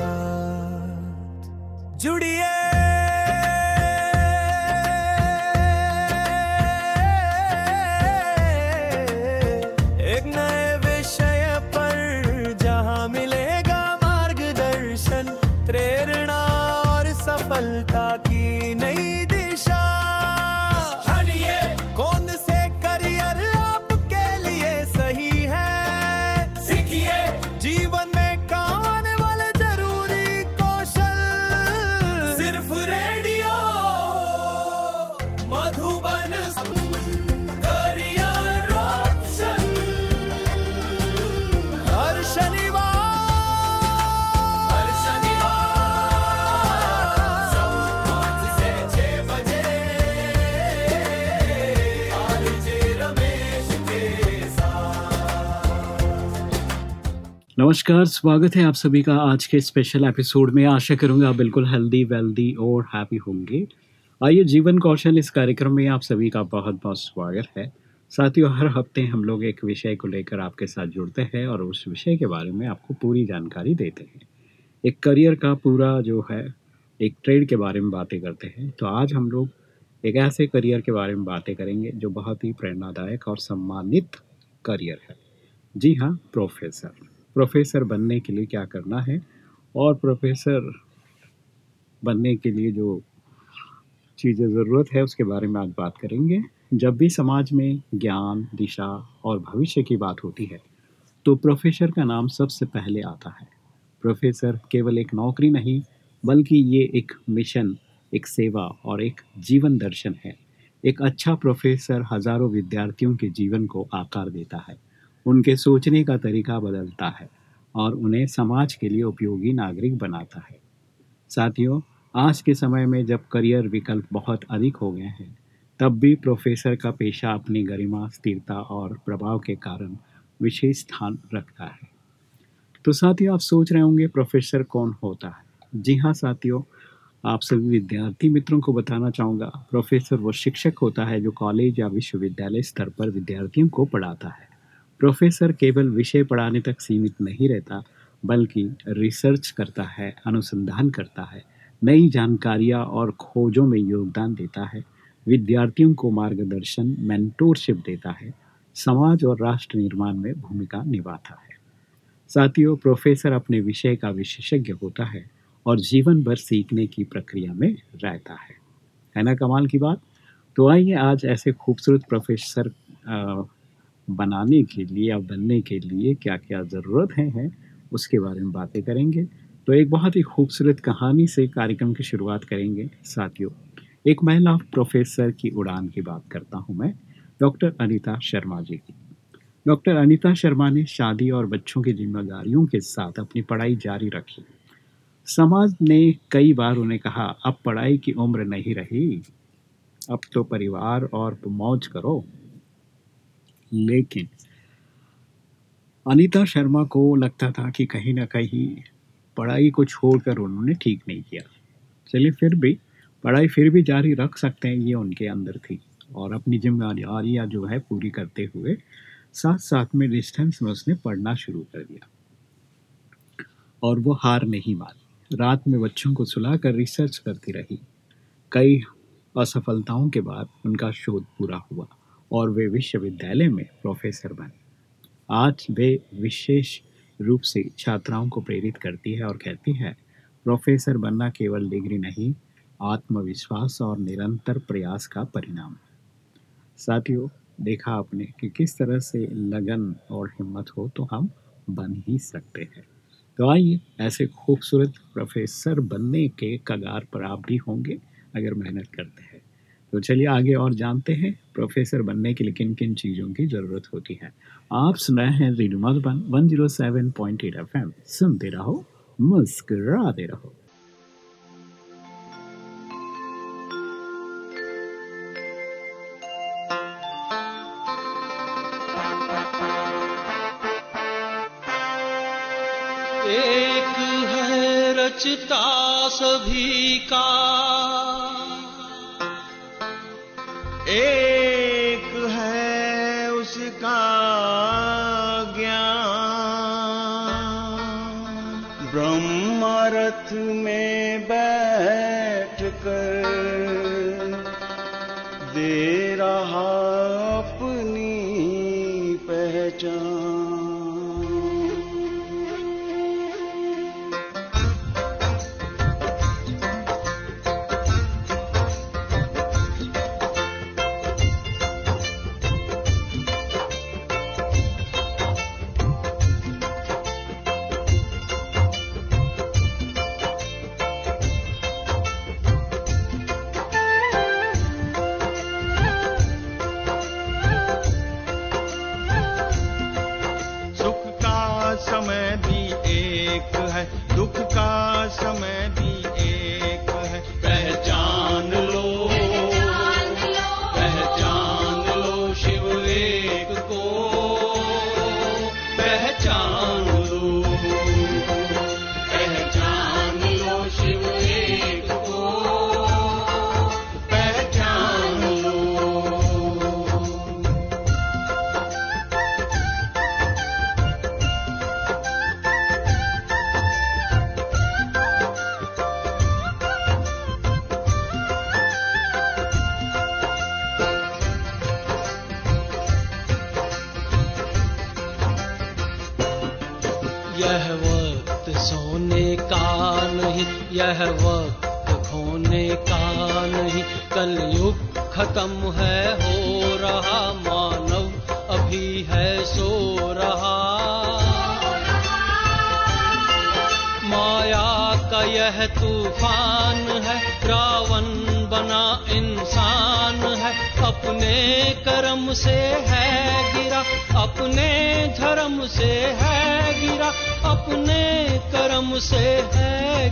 RJ Ramesh के साथ नमस्कार, स्वागत है आप सभी का आज के स्पेशल एपिसोड में। आशा करूँगा आप बिल्कुल हेल्दी वेल्दी और हैप्पी होंगे। आइए जीवन कौशल इस कार्यक्रम में आप सभी का बहुत बहुत स्वागत है। साथियों, हर हफ़्ते हम लोग एक विषय को लेकर आपके साथ जुड़ते हैं और उस विषय के बारे में आपको पूरी जानकारी देते हैं। एक करियर का पूरा जो है, एक ट्रेड के बारे में बातें करते हैं। तो आज हम लोग एक ऐसे करियर के बारे में बातें करेंगे जो बहुत ही प्रेरणादायक और सम्मानित करियर है। जी हाँ प्रोफेसर प्रोफेसर बनने के लिए क्या करना है और प्रोफेसर बनने के लिए जो चीज़ें ज़रूरत है उसके बारे में आज बात करेंगे। जब भी समाज में ज्ञान, दिशा और भविष्य की बात होती है तो प्रोफेसर का नाम सबसे पहले आता है। प्रोफेसर केवल एक नौकरी नहीं, बल्कि ये एक मिशन, एक सेवा और एक जीवन दर्शन है। एक अच्छा प्रोफेसर हज़ारों विद्यार्थियों के जीवन को आकार देता है। उनके सोचने का तरीका बदलता है और उन्हें समाज के लिए उपयोगी नागरिक बनाता है। साथियों, आज के समय में जब करियर विकल्प बहुत अधिक हो गए हैं, तब भी प्रोफेसर का पेशा अपनी गरिमा, स्थिरता और प्रभाव के कारण विशेष स्थान रखता है। तो साथियों, आप सोच रहे होंगे, प्रोफेसर कौन होता है? जी हाँ साथियों, आप सभी विद्यार्थी मित्रों को बताना चाहूँगा, प्रोफेसर वो शिक्षक होता है जो कॉलेज या विश्वविद्यालय स्तर पर विद्यार्थियों को पढ़ाता है। प्रोफेसर केवल विषय पढ़ाने तक सीमित नहीं रहता, बल्कि रिसर्च करता है, अनुसंधान करता है, नई जानकारियाँ और खोजों में योगदान देता है, विद्यार्थियों को मार्गदर्शन, मेंटोरशिप देता है, समाज और राष्ट्र निर्माण में भूमिका निभाता है। साथियों, प्रोफेसर अपने विषय का विशेषज्ञ होता है और जीवन भर सीखने की प्रक्रिया में रहता है। है ना कमाल की बात? तो आइए आज ऐसे खूबसूरत प्रोफेसर बनाने के लिए या बनने के लिए क्या क्या ज़रूरत है, है उसके बारे में बातें करेंगे। तो एक बहुत ही खूबसूरत कहानी से कार्यक्रम की शुरुआत करेंगे। साथियों एक महिला प्रोफेसर की उड़ान की बात करता हूँ मैं डॉक्टर अनीता शर्मा जी की। डॉक्टर अनीता शर्मा ने शादी और बच्चों की जिम्मेदारियों के साथ अपनी पढ़ाई जारी रखी। समाज ने कई बार उन्हें कहा अब पढ़ाई की उम्र नहीं रही। अब तो परिवार और मौज करो। लेकिन अनीता शर्मा को लगता था कि कहीं ना कहीं पढ़ाई को छोड़कर उन्होंने ठीक नहीं किया। चलिए फिर भी पढ़ाई फिर भी जारी रख सकते हैं, ये उनके अंदर थी। और अपनी जिम्मेदारियाँ जो है पूरी करते हुए साथ साथ में डिस्टेंस में उसने पढ़ना शुरू कर दिया। और वो हार नहीं मानी। रात में बच्चों को सुलाकर रिसर्च करती रही। कई असफलताओं के बाद उनका शोध पूरा हुआ। और वे विश्वविद्यालय में प्रोफेसर बने। आज वे विशेष रूप से छात्राओं को प्रेरित करती है और कहती है प्रोफेसर बनना केवल डिग्री नहीं, आत्मविश्वास और निरंतर प्रयास का परिणाम साथियों, देखा आपने कि किस तरह से लगन और हिम्मत हो तो हम बन ही सकते हैं। तो आइए, ऐसे खूबसूरत प्रोफेसर बनने के कगार पर आप भी होंगे, अगर मेहनत करते हैं। तो चलिए आगे और जानते हैं प्रोफेसर बनने के लिए किन किन चीज़ों की ज़रूरत होती है। आप सुन रहे हैं radio Madhuban one zero seven point eight F M सुनते रहो, मुस्कुराते रहो। ब्रह्मारथ में बैठ कर दे रहा अपनी पहचान। नहीं यह वक्त होने का नहीं। कलयुग खत्म है, हो रहा मानव, अभी है सो रहा। माया का यह तूफ़ान है, रावण बना इंसान है। अपने कर्म से है गिरा, अपने धर्म से है गिरा, अपने कर्म से है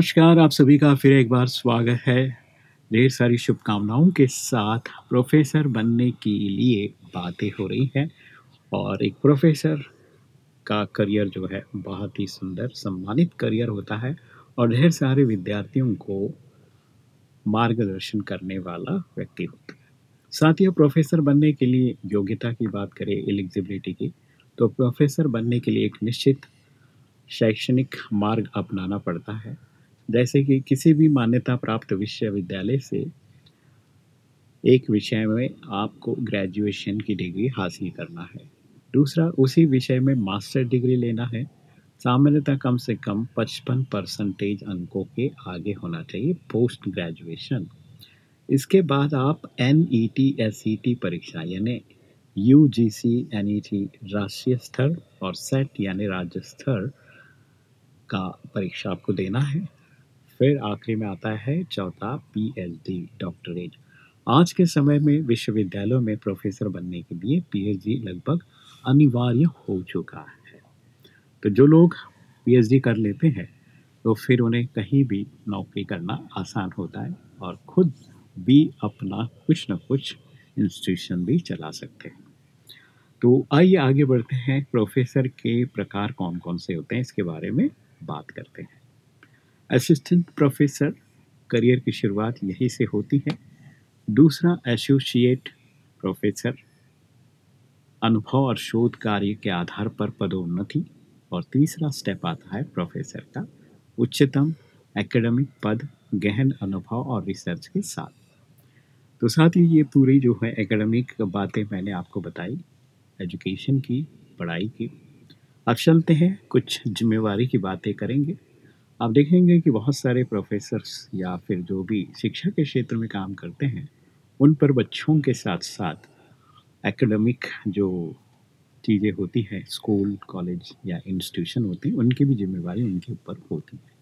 नमस्कार, आप सभी का फिर एक बार स्वागत है। ढेर सारी शुभकामनाओं के साथ प्रोफेसर बनने के लिए बातें हो रही हैं और एक प्रोफेसर का करियर जो है बहुत ही सुंदर, सम्मानित करियर होता है और ढेर सारे विद्यार्थियों को मार्गदर्शन करने वाला व्यक्ति होता है। साथ ही प्रोफेसर बनने के लिए योग्यता की बात करें एलिजिबिलिटी की तो प्रोफेसर बनने के लिए एक निश्चित शैक्षणिक मार्ग अपनाना पड़ता है। जैसे कि किसी भी मान्यता प्राप्त विश्वविद्यालय से एक विषय में आपको ग्रेजुएशन की डिग्री हासिल करना है। दूसरा, उसी विषय में मास्टर डिग्री लेना है। सामान्यतः कम से कम 55 परसेंटेज अंकों के आगे होना चाहिए पोस्ट ग्रेजुएशन इसके बाद आप N E T S E T परीक्षा, यानी U G C N E T राष्ट्रीय स्तर और सेट यानी राज्य स्तर का परीक्षा आपको देना है। फिर आखिरी में आता है चौथा पी एच डी डॉक्टरेट आज के समय में विश्वविद्यालयों में प्रोफेसर बनने के लिए पीएचडी लगभग अनिवार्य हो चुका है। तो जो लोग पीएचडी कर लेते हैं तो फिर उन्हें कहीं भी नौकरी करना आसान होता है और खुद भी अपना कुछ न कुछ इंस्टीट्यूशन भी चला सकते हैं। तो आइए आगे बढ़ते हैं। प्रोफेसर के प्रकार कौन कौन से होते हैं, इसके बारे में बात करते हैं। असिस्टेंट प्रोफेसर करियर की शुरुआत यहीं से होती है। दूसरा एसोसिएट प्रोफेसर अनुभव और शोध कार्य के आधार पर पदोन्नति। और तीसरा स्टेप आता है प्रोफेसर का उच्चतम एकेडमिक पद, गहन अनुभव और रिसर्च के साथ। तो साथ ही ये पूरी जो है एकेडमिक बातें मैंने आपको बताई एजुकेशन की, पढ़ाई की। अब चलते हैं, कुछ जिम्मेवारी की बातें करेंगे। आप देखेंगे कि बहुत सारे प्रोफेसर्स या फिर जो भी शिक्षा के क्षेत्र में काम करते हैं, उन पर बच्चों के साथ साथ एकेडमिक जो चीज़ें होती हैं स्कूल कॉलेज या इंस्टीट्यूशन होते हैं, उनकी भी जिम्मेवारी उनके ऊपर होती है।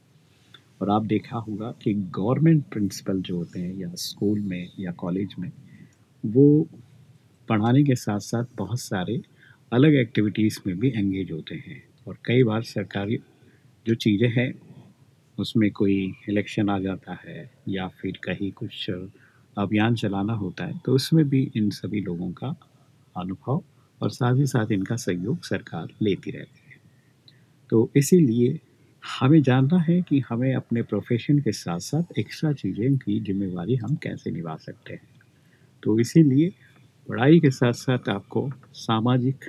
और आप देखा होगा कि गवर्नमेंट प्रिंसिपल जो होते हैं या स्कूल में या कॉलेज में, वो पढ़ाने के साथ साथ बहुत सारे अलग एक्टिविटीज़ में भी एंगेज होते हैं। और कई बार सरकारी जो चीज़ें हैं उसमें कोई इलेक्शन आ जाता है या फिर कहीं कुछ अभियान चलाना होता है तो उसमें भी इन सभी लोगों का अनुभव और साथ ही साथ इनका सहयोग सरकार लेती रहती है। तो इसीलिए हमें जानना है कि हमें अपने प्रोफेशन के साथ साथ एक्स्ट्रा चीज़ें की जिम्मेवारी हम कैसे निभा सकते हैं। तो इसीलिए पढ़ाई के साथ साथ आपको सामाजिक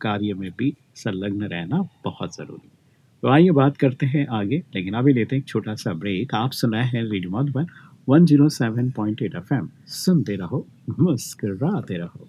कार्य में भी संलग्न रहना बहुत ज़रूरी तो आइए बात करते हैं आगे, लेकिन अभी लेते हैं एक छोटा सा ब्रेक आप सुनाए हैं रेडियो मधुबन 107.8 एफएम सुनते रहो, मुस्कराते रहो।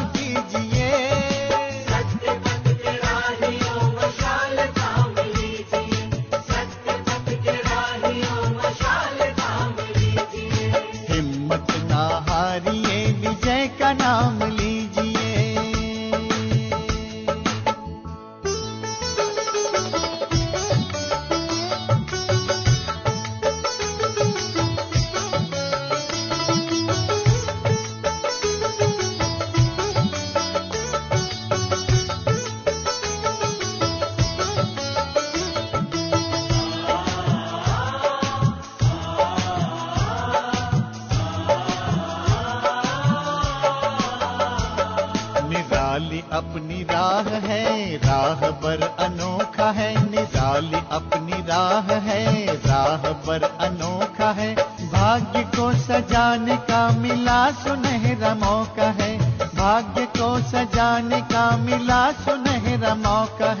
अनोखा है, निराली अपनी राह है, राह पर अनोखा है। भाग्य को सजाने का मिला सुनहरा मौका है। भाग्य को सजाने का मिला सुनहरा मौका है।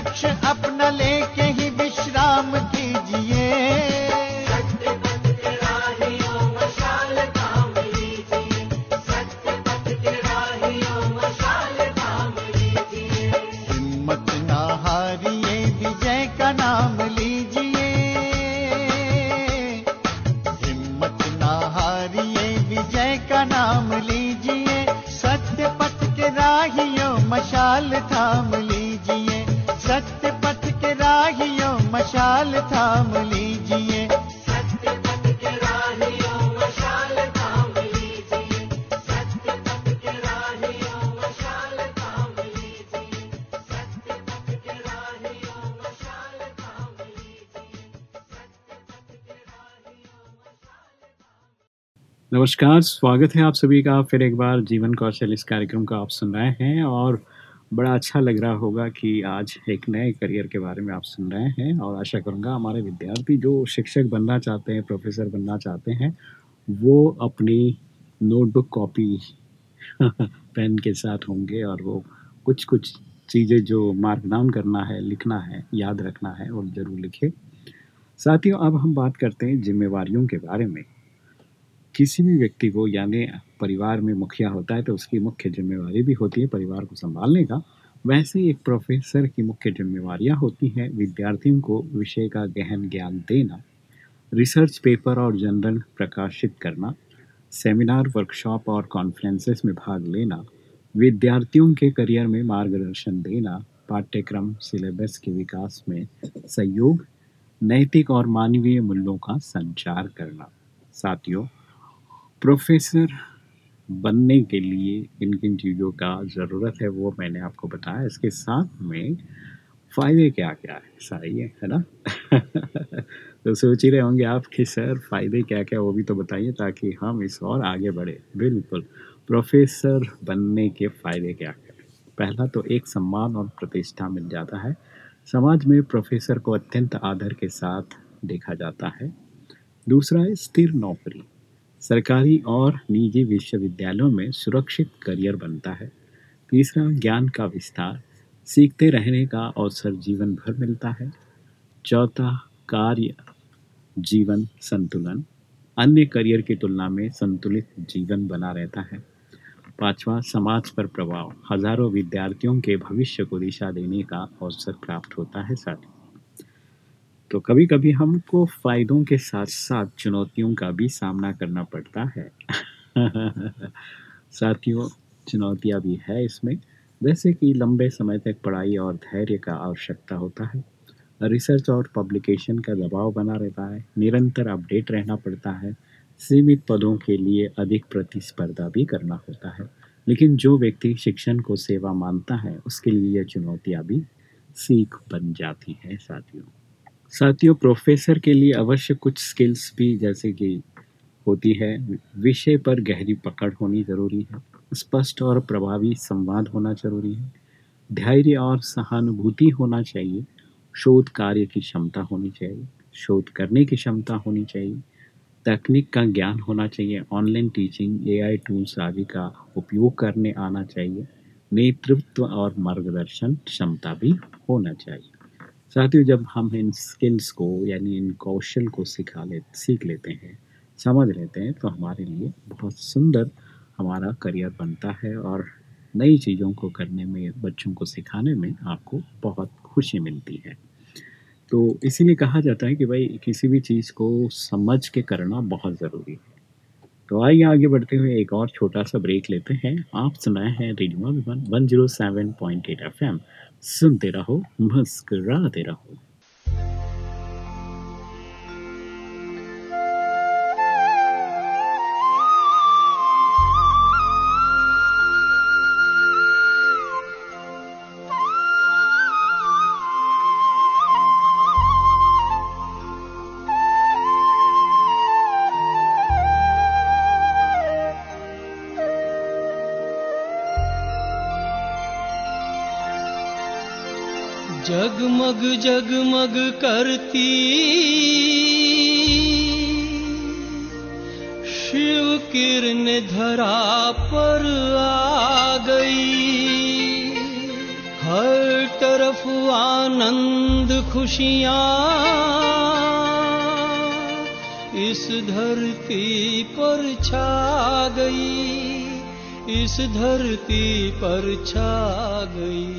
लक्ष्य अपना नमस्कार, स्वागत है आप सभी का फिर एक बार जीवन कौशल इस कार्यक्रम को आप सुन रहे हैं और बड़ा अच्छा लग रहा होगा कि आज एक नए करियर के बारे में आप सुन रहे हैं और आशा करूँगा हमारे विद्यार्थी जो शिक्षक बनना चाहते हैं, प्रोफेसर बनना चाहते हैं, वो अपनी नोटबुक कॉपी पेन के साथ होंगे और वो कुछ कुछ चीज़ें जो मार्क डाउन करना है, लिखना है, याद रखना है और ज़रूर लिखे। साथियों, अब हम बात करते हैं जिम्मेवारियों के बारे में। किसी भी व्यक्ति को, यानी परिवार में मुखिया होता है तो उसकी मुख्य जिम्मेवारी भी होती है परिवार को संभालने का। वैसे ही एक प्रोफेसर की मुख्य जिम्मेवारियाँ होती हैं विद्यार्थियों को विषय का गहन ज्ञान देना, रिसर्च पेपर और जनरल प्रकाशित करना, सेमिनार, वर्कशॉप और कॉन्फ्रेंसेस में भाग लेना, विद्यार्थियों के करियर में मार्गदर्शन देना, पाठ्यक्रम, सिलेबस के विकास में सहयोग, नैतिक और मानवीय मूल्यों का संचार करना। साथियों प्रोफेसर बनने के लिए किन किन चीज़ों का ज़रूरत है, वो मैंने आपको बताया। इसके साथ में फ़ायदे क्या क्या है? सही है है ना? तो सोच ही रहे होंगे आप कि, सर, फ़ायदे क्या क्या वो भी तो बताइए ताकि हम इस और आगे बढ़े। बिल्कुल। प्रोफेसर बनने के फ़ायदे क्या क्या पहला तो एक सम्मान और प्रतिष्ठा मिल जाता है। समाज में प्रोफेसर को अत्यंत आदर के साथ देखा जाता है। दूसरा है स्थिर नौकरी। सरकारी और निजी विश्वविद्यालयों में सुरक्षित करियर बनता है। तीसरा, ज्ञान का विस्तार। सीखते रहने का अवसर जीवन भर मिलता है। चौथा, कार्य, जीवन संतुलन। अन्य करियर की तुलना में संतुलित जीवन बना रहता है। पांचवा, समाज पर प्रभाव। हज़ारों विद्यार्थियों के भविष्य को दिशा देने का अवसर प्राप्त होता है साथियों तो कभी कभी हमको फायदों के साथ साथ चुनौतियों का भी सामना करना पड़ता है। साथियों चुनौतियाँ भी है इसमें। जैसे कि लंबे समय तक पढ़ाई और धैर्य का आवश्यकता होता है। रिसर्च और पब्लिकेशन का दबाव बना रहता है। निरंतर अपडेट रहना पड़ता है। सीमित पदों के लिए अधिक प्रतिस्पर्धा भी करना होता है। लेकिन जो व्यक्ति शिक्षण को सेवा मानता है, उसके लिए यह चुनौतियाँ भी सीख बन जाती हैं, साथियों। साथियों प्रोफेसर के लिए अवश्य कुछ स्किल्स भी जैसे कि होती है, विषय पर गहरी पकड़ होनी ज़रूरी है, स्पष्ट और प्रभावी संवाद होना ज़रूरी है, धैर्य और सहानुभूति होना चाहिए, शोध कार्य की क्षमता होनी चाहिए, शोध करने की क्षमता होनी चाहिए, तकनीक का ज्ञान होना चाहिए ऑनलाइन टीचिंग एआई टूल्स आदि का उपयोग करने आना चाहिए, नेतृत्व और मार्गदर्शन क्षमता भी होना चाहिए। साथ ही जब हम इन स्किल्स को, यानी इन कौशल को सिखा ले, सीख लेते हैं, समझ लेते हैं तो हमारे लिए बहुत सुंदर हमारा करियर बनता है और नई चीज़ों को करने में, बच्चों को सिखाने में आपको बहुत खुशी मिलती है। तो इसीलिए कहा जाता है कि भाई, किसी भी चीज़ को समझ के करना बहुत ज़रूरी है। तो आइए आगे बढ़ते हुए एक और छोटा सा ब्रेक लेते हैं। आप सुनाए हैं radio one zero seven point eight F M सुनते रहो मुस्कराते रहो। जगमग जगमग करती। शिव किरण धरा पर आ गई। हर तरफ़ आनंद खुशियाँ इस धरती पर छा गई। इस धरती पर छा गई।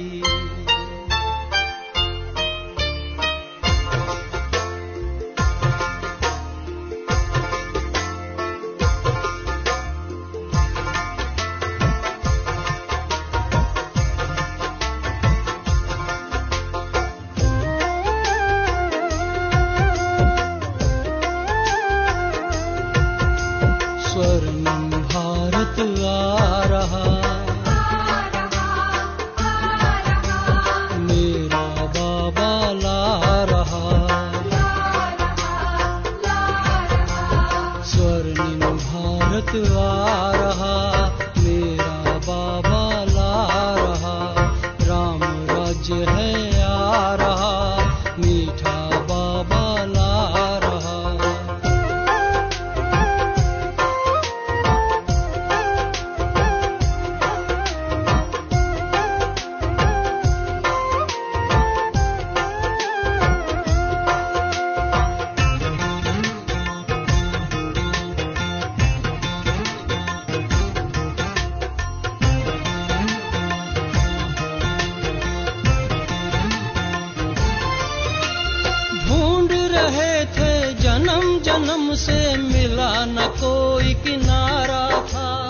जन्म से मिला न कोई किनारा था।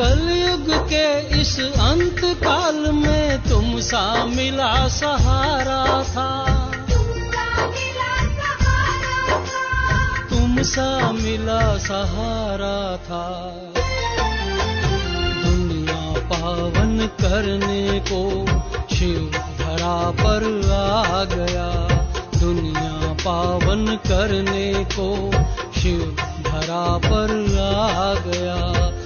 कलयुग के इस अंत काल में तुम सा मिला सहारा था। तुम सा मिला सहारा था। दुनिया पावन करने को शिव धरा पर आ गया। दुनिया पावन करने को शिव धरा पर आ गया।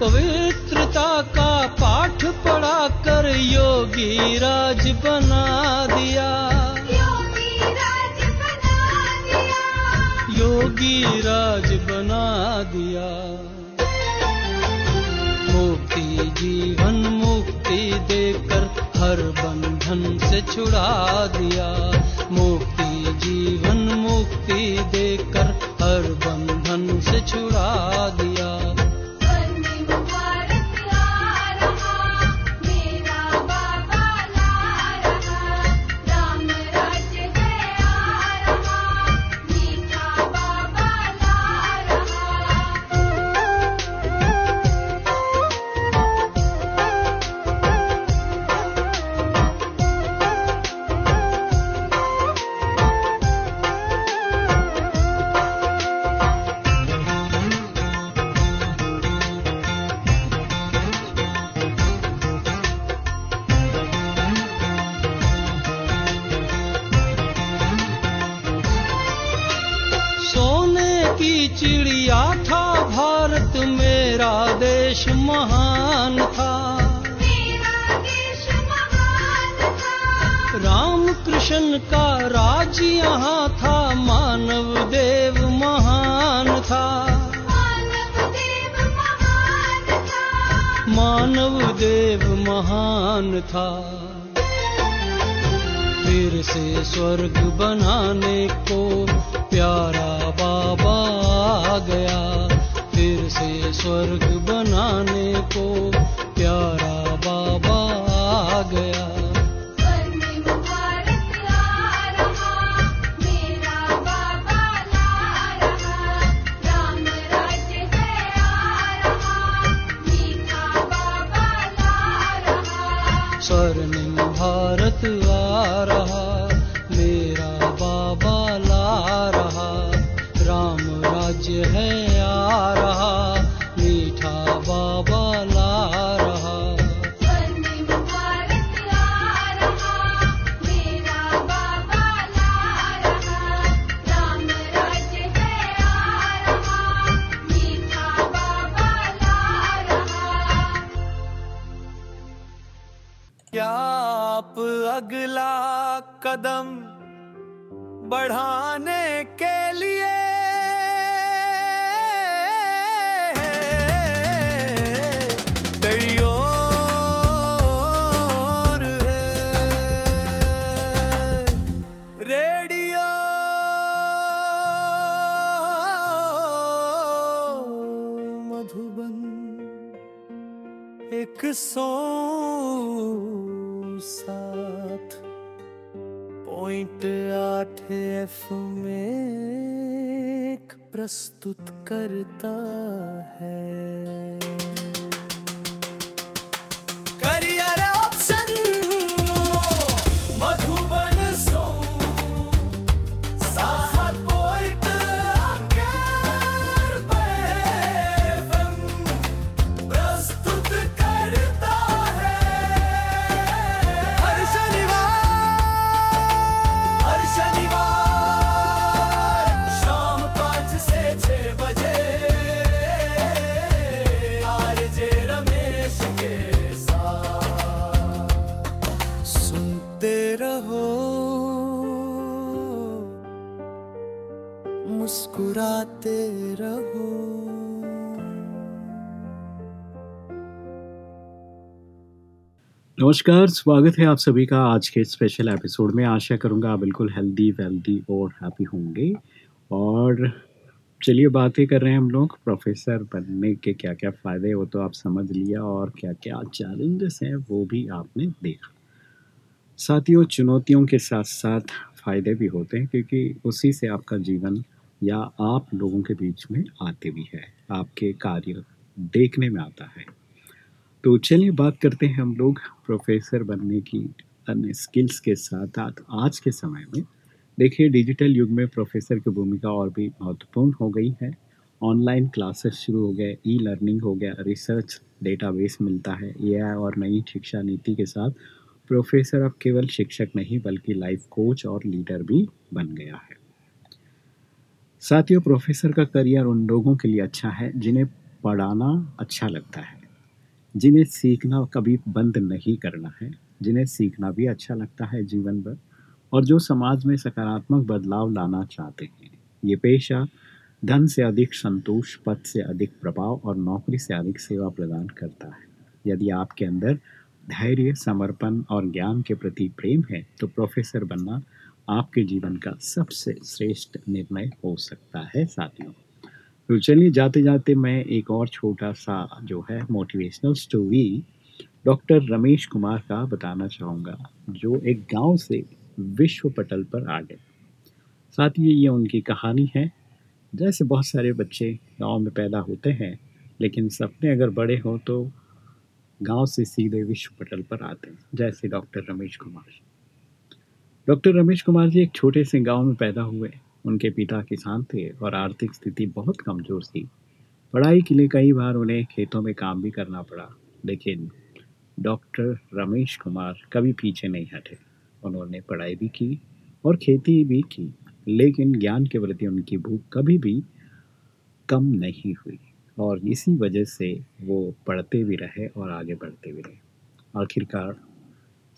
पवित्रता का पाठ पढ़ा कर योगी राज बना दिया। योगी राज बना दिया। योगी राज बना दिया। मुक्ति जीवन मुक्ति देकर हर बंधन से छुड़ा दिया। महान था। राम कृष्ण का राज यहाँ था, मानव देव महान था। मानव देव महान था। फिर से स्वर्ग बनाने को प्यारा बाबा आ गया। से स्वर्ग बनाने को प्यारा बाबा आ गया। वंदे भारत आ रहा मेरा बाबा ला रहा राम राज्य है आ रहा मीठा बाबा ला रहा। स्वर्णिम भारत आ रहा मेरा बाबा ला रहा राम राज्य है आप अगला कदम बढ़ाने के लिए मधुबन एक सौ एफ़ में एक प्रस्तुत करता है। मुस्कुराते रहो। नमस्कार, स्वागत है आप सभी का आज के स्पेशल एपिसोड में। आशा करूँगा आप बिल्कुल हेल्दी वेल्दी और हैप्पी होंगे। और चलिए बातें कर रहे हैं हम लोग। प्रोफेसर बनने के क्या क्या फ़ायदे, वो तो आप समझ लिया और क्या क्या चैलेंजेस हैं, वो भी आपने देखा। साथियों, चुनौतियों के साथ साथ फ़ायदे भी होते हैं, क्योंकि उसी से आपका जीवन या आप लोगों के बीच में आते भी है, आपके कार्य देखने में आता है। तो चलिए बात करते हैं हम लोग प्रोफेसर बनने की अन्य स्किल्स के साथ साथ आज के समय में। देखिए डिजिटल युग में प्रोफेसर की भूमिका और भी महत्वपूर्ण हो गई है। ऑनलाइन क्लासेस शुरू हो गए ई लर्निंग हो गया रिसर्च डेटाबेस मिलता है एआई और नई शिक्षा नीति के साथ प्रोफेसर अब केवल शिक्षक नहीं, बल्कि लाइफ कोच और लीडर भी बन गया है। साथियों प्रोफेसर का करियर उन लोगों के लिए अच्छा है जिन्हें पढ़ाना अच्छा लगता है, जिन्हें सीखना कभी बंद नहीं करना है, जिन्हें सीखना भी अच्छा लगता है जीवन भर और जो समाज में सकारात्मक बदलाव लाना चाहते हैं। ये पेशा धन से अधिक संतोष, पद से अधिक प्रभाव और नौकरी से अधिक सेवा प्रदान करता है। यदि आपके अंदर धैर्य, समर्पण और ज्ञान के प्रति प्रेम है तो प्रोफेसर बनना आपके जीवन का सबसे श्रेष्ठ निर्णय हो सकता है, साथियों। तो चलिए जाते जाते मैं एक और छोटा सा जो है motivational story doctor Ramesh Kumar का बताना चाहूँगा, जो एक गाँव से विश्व पटल पर आ गए। साथ ही ये उनकी कहानी है। जैसे बहुत सारे बच्चे गाँव में पैदा होते हैं, लेकिन सपने अगर बड़े हों तो गाँव से सीधे विश्व पटल पर आते हैं। जैसे डॉक्टर रमेश कुमार। डॉक्टर रमेश कुमार जी एक छोटे से गाँव में पैदा हुए। उनके पिता किसान थे और आर्थिक स्थिति बहुत कमज़ोर थी। पढ़ाई के लिए कई बार उन्हें खेतों में काम भी करना पड़ा, लेकिन डॉक्टर रमेश कुमार कभी पीछे नहीं हटे। उन्होंने पढ़ाई भी की और खेती भी की, लेकिन ज्ञान के प्रति उनकी भूख कभी भी कम नहीं हुई और इसी वजह से वो पढ़ते भी रहे और आगे बढ़ते भी रहे। आखिरकार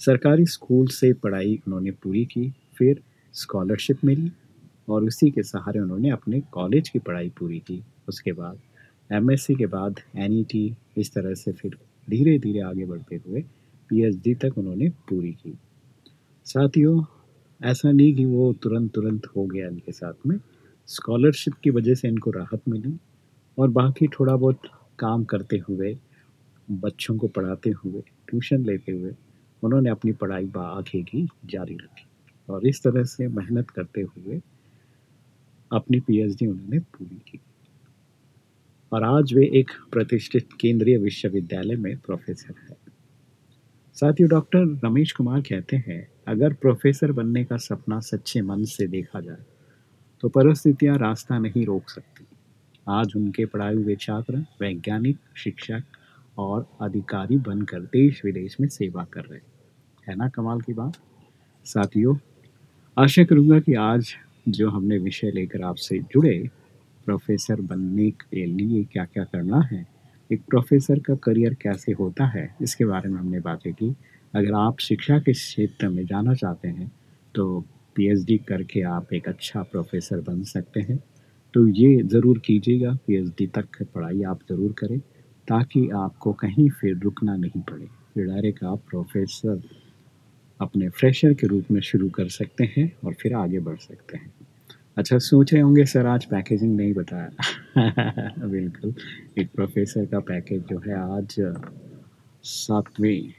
सरकारी स्कूल से पढ़ाई उन्होंने पूरी की, फिर स्कॉलरशिप मिली और उसी के सहारे उन्होंने अपने कॉलेज की पढ़ाई पूरी की। उसके बाद एमएससी के बाद एनईटी इस तरह से फिर धीरे धीरे आगे बढ़ते हुए पीएचडी तक उन्होंने पूरी की। साथियों, ऐसा नहीं कि वो तुरंत तुरंत हो गया इनके साथ में। स्कॉलरशिप की वजह से इनको राहत मिली और बाकी थोड़ा बहुत काम करते हुए, बच्चों को पढ़ाते हुए ट्यूशन लेते हुए उन्होंने अपनी पढ़ाई आगे की जारी रखी। और इस तरह से मेहनत करते हुए अपनी पीएचडी उन्होंने पूरी की। और आज वे एक प्रतिष्ठित केंद्रीय विश्वविद्यालय में प्रोफेसर है। साथ ही डॉक्टर रमेश कुमार कहते हैं, अगर प्रोफेसर बनने का सपना सच्चे मन से देखा जाए तो परिस्थितियाँ रास्ता नहीं रोक सकती। आज उनके पढ़ाए हुए छात्र, वैज्ञानिक, शिक्षक और अधिकारी बनकर देश विदेश में सेवा कर रहे हैं। है ना कमाल की बात? साथियों, आशा करूँगा कि आज जो हमने विषय लेकर आपसे जुड़े, प्रोफेसर बनने के लिए क्या क्या करना है, एक प्रोफेसर का करियर कैसे होता है, इसके बारे में हमने बातें की। अगर आप शिक्षा के क्षेत्र में जाना चाहते हैं तो पीएचडी करके आप एक अच्छा प्रोफेसर बन सकते हैं। तो ये ज़रूर कीजिएगा, पीएचडी तक पढ़ाई आप ज़रूर करें, ताकि आपको कहीं फिर रुकना नहीं पड़े। फिर डायरेक्ट आप प्रोफेसर अपने फ्रेशर के रूप में शुरू कर सकते हैं और फिर आगे बढ़ सकते हैं। अच्छा सोच रहे होंगे, सर, आज पैकेजिंग नहीं बताया। बिल्कुल। एक प्रोफेसर का पैकेज जो है आज, सातवें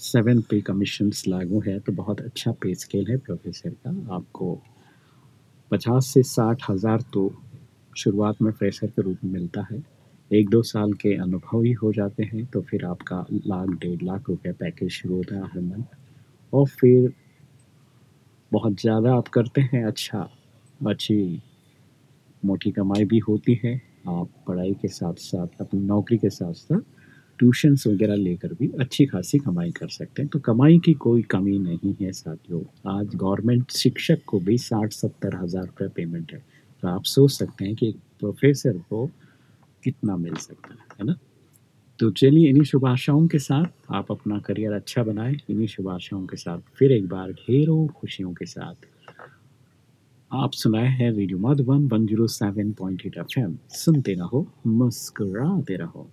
सेवन पे कमीशंस लागू है तो बहुत अच्छा पे स्केल है प्रोफेसर का। आपको पचास से साठ हज़ार तो शुरुआत में फ्रेशर के रूप में मिलता है। एक दो साल के अनुभव ही हो जाते हैं तो फिर आपका लाख, डेढ़ लाख रुपए पैकेज शुरू होता है हर मंथ और फिर बहुत ज़्यादा आप करते हैं अच्छा अच्छी मोटी कमाई भी होती है। आप पढ़ाई के साथ साथ, अपनी नौकरी के साथ साथ ट्यूशन्स वगैरह लेकर भी अच्छी खासी कमाई कर सकते हैं। तो कमाई की कोई कमी नहीं है साथियों। आज गवर्नमेंट शिक्षक को भी साठ, सत्तर हज़ार रुपये पेमेंट है। तो आप सोच सकते हैं कि एक प्रोफेसर को कितना मिल सकता है है ना? तो चलिए इन्हीं शुभ आशाओं के साथ आप अपना करियर अच्छा बनाएँ, इन्हीं शुभ आशाओं के साथ फिर एक बार ढेरों खुशियों के साथ आप सुनाए है radio Madhuban one zero seven point eight F सुनते रहो, मुस्कुराते रहो।